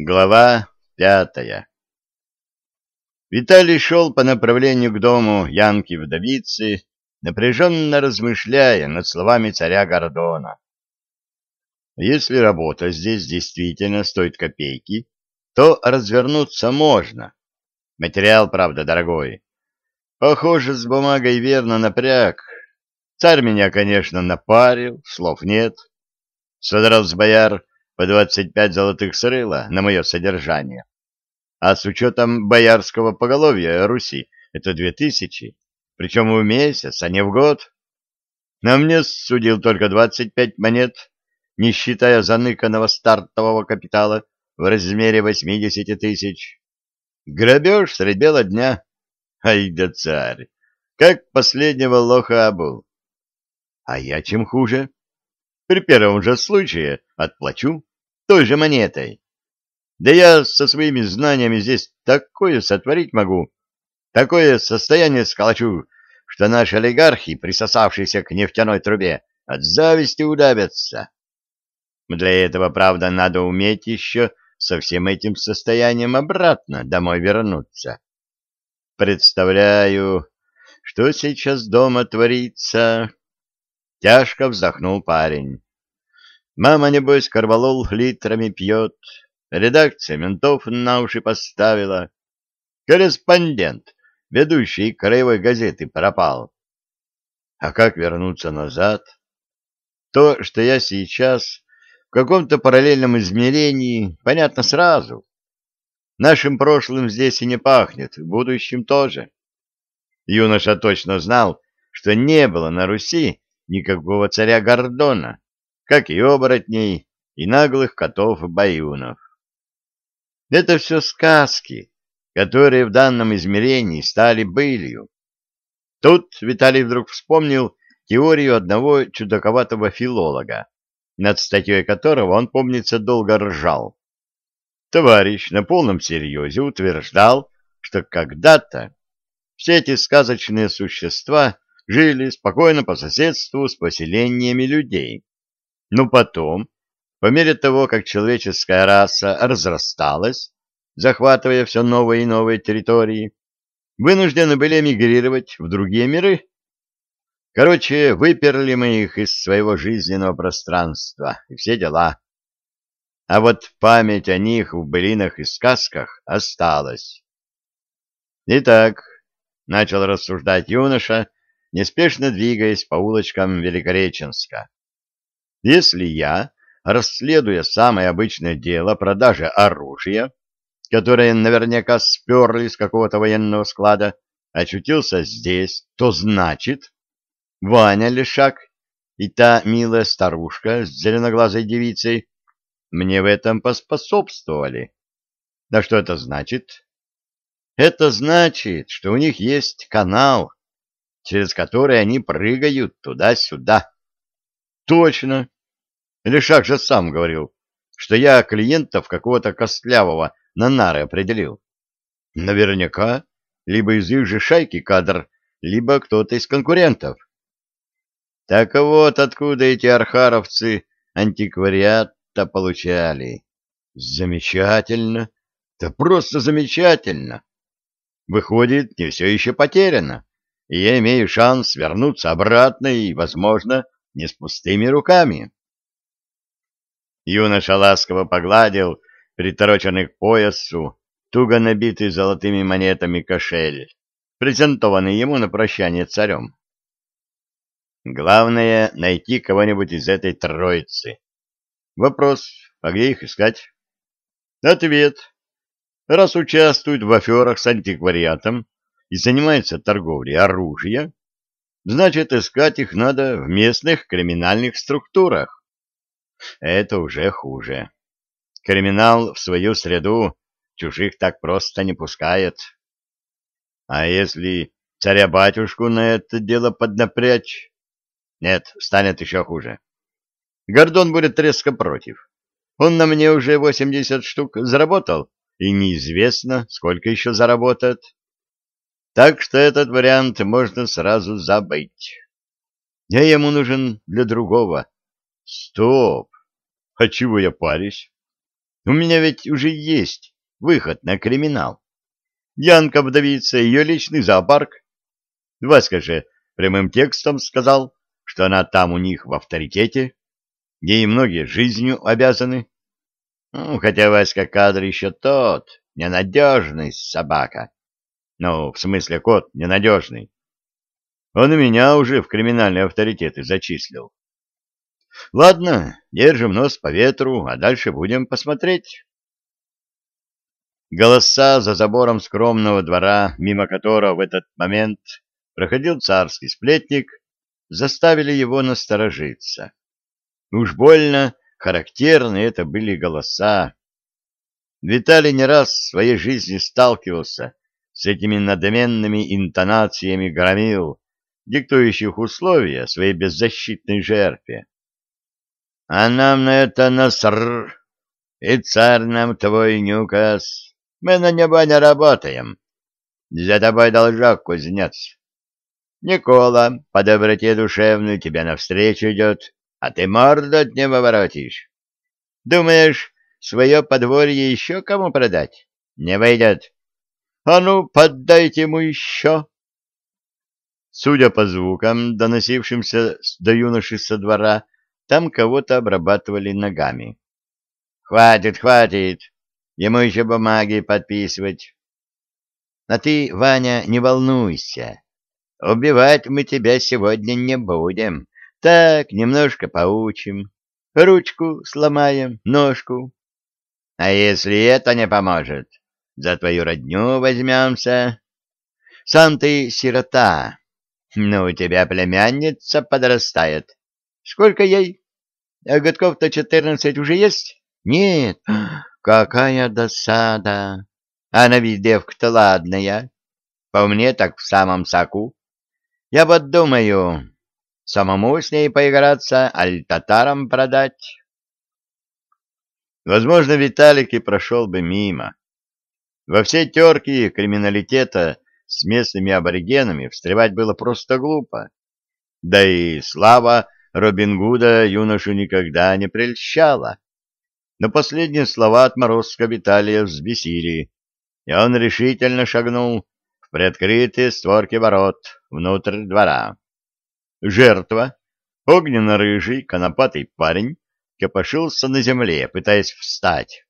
Глава пятая Виталий шел по направлению к дому Янки-вдовицы, напряженно размышляя над словами царя Гордона. Если работа здесь действительно стоит копейки, то развернуться можно. Материал, правда, дорогой. Похоже, с бумагой верно напряг. Царь меня, конечно, напарил, слов нет. Содрал с бояр по двадцать пять золотых срыла на мое содержание. А с учетом боярского поголовья Руси это две тысячи, причем в месяц, а не в год. На мне судил только двадцать пять монет, не считая заныканного стартового капитала в размере восьмидесяти тысяч. Грабеж средь бела дня. Ай да царь! Как последнего лоха обул. А я чем хуже? При первом же случае отплачу той же монетой. Да я со своими знаниями здесь такое сотворить могу, такое состояние сколочу, что наши олигархи, присосавшиеся к нефтяной трубе, от зависти удавятся. Для этого, правда, надо уметь еще со всем этим состоянием обратно домой вернуться. Представляю, что сейчас дома творится. Тяжко вздохнул парень. Мама, небось, корвалол литрами пьет, редакция ментов на уши поставила. Корреспондент, ведущий краевой газеты, пропал. А как вернуться назад? То, что я сейчас в каком-то параллельном измерении, понятно сразу. Нашим прошлым здесь и не пахнет, будущим тоже. Юноша точно знал, что не было на Руси никакого царя Гордона как и оборотней, и наглых котов-баюнов. Это все сказки, которые в данном измерении стали былью. Тут Виталий вдруг вспомнил теорию одного чудаковатого филолога, над статьей которого он, помнится, долго ржал. Товарищ на полном серьезе утверждал, что когда-то все эти сказочные существа жили спокойно по соседству с поселениями людей, но потом, по мере того, как человеческая раса разрасталась, захватывая все новые и новые территории, вынуждены были эмигрировать в другие миры. Короче, выперли мы их из своего жизненного пространства и все дела. А вот память о них в былинах и сказках осталась. Итак, начал рассуждать юноша, неспешно двигаясь по улочкам Великореченска. Если я, расследуя самое обычное дело продажи оружия, которое наверняка сперли с какого-то военного склада, очутился здесь, то значит, Ваня Лешак и та милая старушка с зеленоглазой девицей мне в этом поспособствовали. Да что это значит? Это значит, что у них есть канал, через который они прыгают туда-сюда. Точно. Лешак же сам говорил, что я клиентов какого-то костлявого на нары определил. Наверняка, либо из их же шайки кадр, либо кто-то из конкурентов. Так вот, откуда эти архаровцы антиквариат-то получали. Замечательно. Да просто замечательно. Выходит, не все еще потеряно, и я имею шанс вернуться обратно и, возможно, не с пустыми руками. Юноша ласково погладил притороченный к поясу, туго набитый золотыми монетами кошель, презентованный ему на прощание царем. Главное — найти кого-нибудь из этой троицы. Вопрос, а где их искать? Ответ. Раз участвуют в аферах с антиквариатом и занимаются торговлей оружия, значит, искать их надо в местных криминальных структурах. Это уже хуже. Криминал в свою среду чужих так просто не пускает. А если царя-батюшку на это дело поднапрячь? Нет, станет еще хуже. Гордон будет резко против. Он на мне уже восемьдесят штук заработал, и неизвестно, сколько еще заработает. Так что этот вариант можно сразу забыть. Я ему нужен для другого. Стоп! А чего я парюсь? У меня ведь уже есть выход на криминал. Янка вдовица, ее личный зоопарк. Васька же прямым текстом сказал, что она там у них в авторитете, ей многие жизнью обязаны. Ну, хотя Васька кадр еще тот, ненадежный собака. Ну, в смысле, кот ненадежный. Он и меня уже в криминальные авторитеты зачислил. Ладно, держим нос по ветру, а дальше будем посмотреть. Голоса за забором скромного двора, мимо которого в этот момент проходил царский сплетник, заставили его насторожиться. Уж больно характерны это были голоса. Виталий не раз в своей жизни сталкивался с этими надменными интонациями громил, диктующих условия своей беззащитной жертве. А нам на это наср, и царь нам твой не указ. Мы на небо не работаем. За тобой должок кузнец. Никола по доброте душевной тебе навстречу идет, а ты морду от него воротишь. Думаешь, свое подворье еще кому продать? Не выйдет. А ну, поддайте ему еще. Судя по звукам, доносившимся до юноши со двора, там кого-то обрабатывали ногами. «Хватит, хватит! Ему еще бумаги подписывать. А ты, Ваня, не волнуйся. Убивать мы тебя сегодня не будем. Так, немножко поучим. Ручку сломаем, ножку. А если это не поможет, за твою родню возьмемся. Сам ты сирота. Ну, у тебя племянница подрастает. Сколько ей? А годков-то четырнадцать уже есть? Нет. Какая досада. Она ведь девка-то ладная. По мне так в самом соку. Я вот думаю, самому с ней поиграться, аль татарам продать. Возможно, Виталик и прошел бы мимо. Во все терки криминалитета с местными аборигенами встревать было просто глупо. Да и слава Робин Гуда юношу никогда не прельщала. Но последние слова отморозка Виталия взбесили, и он решительно шагнул в приоткрытые створки ворот внутрь двора. Жертва, огненно-рыжий, конопатый парень, копошился на земле, пытаясь встать.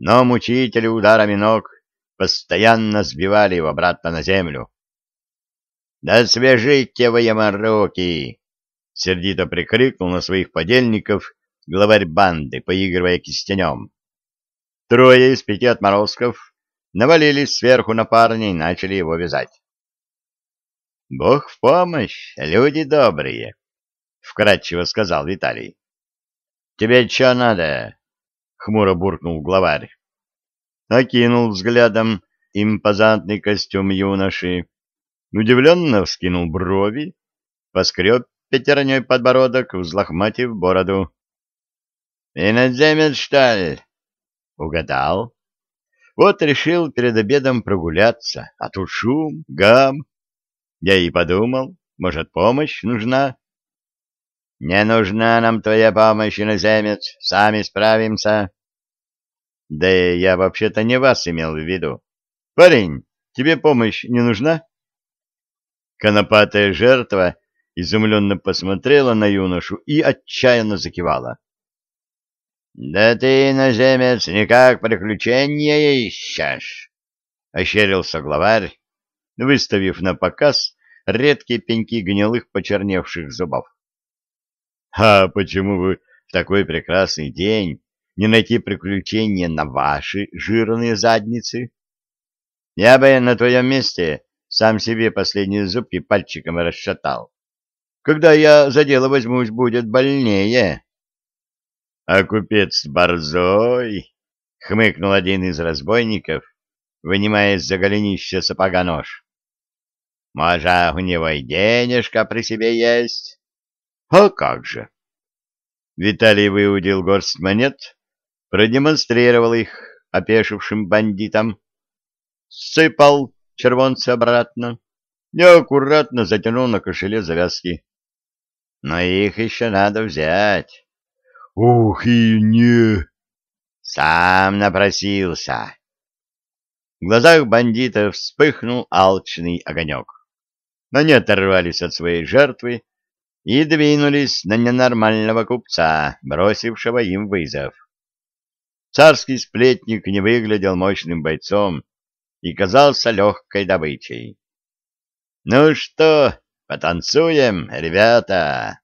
Но мучители ударами ног постоянно сбивали его обратно на землю. — Да свяжите вы ему руки! — сердито прикрикнул на своих подельников главарь банды, поигрывая кистенем. Трое из пяти отморозков навалились сверху на парня и начали его вязать. — Бог в помощь, люди добрые, — вкратчиво сказал Виталий. — Тебе что надо? — хмуро буркнул главарь. Окинул взглядом импозантный костюм юноши, удивленно вскинул брови, поскреб пятерней подбородок, взлохматив бороду. Иноземец, что ли? Угадал. Вот решил перед обедом прогуляться, а тут шум, гам. Я и подумал, может, помощь нужна? Не нужна нам твоя помощь, иноземец, сами справимся. Да я вообще-то не вас имел в виду. Парень, тебе помощь не нужна? Конопатая жертва изумленно посмотрела на юношу и отчаянно закивала. Да ты, иноземец, никак приключения ищешь, — ощерился главарь, выставив на показ редкие пеньки гнилых почерневших зубов. — А почему вы в такой прекрасный день не найти приключения на ваши жирные задницы? Я бы на твоем месте сам себе последние зубки пальчиком расшатал. Когда я за дело возьмусь, будет больнее. А купец борзой, — хмыкнул один из разбойников, вынимая из-за голенища сапога нож. — Может, у него и денежка при себе есть? — А как же! Виталий выудил горсть монет, продемонстрировал их опешившим бандитам, сыпал червонцы обратно и аккуратно затянул на кошеле завязки. Но их еще надо взять. Ух и не! Сам напросился. В глазах бандитов вспыхнул алчный огонек. Но не оторвались от своей жертвы и двинулись на ненормального купца, бросившего им вызов. Царский сплетник не выглядел мощным бойцом и казался легкой добычей. — Ну что, потанцуем, ребята?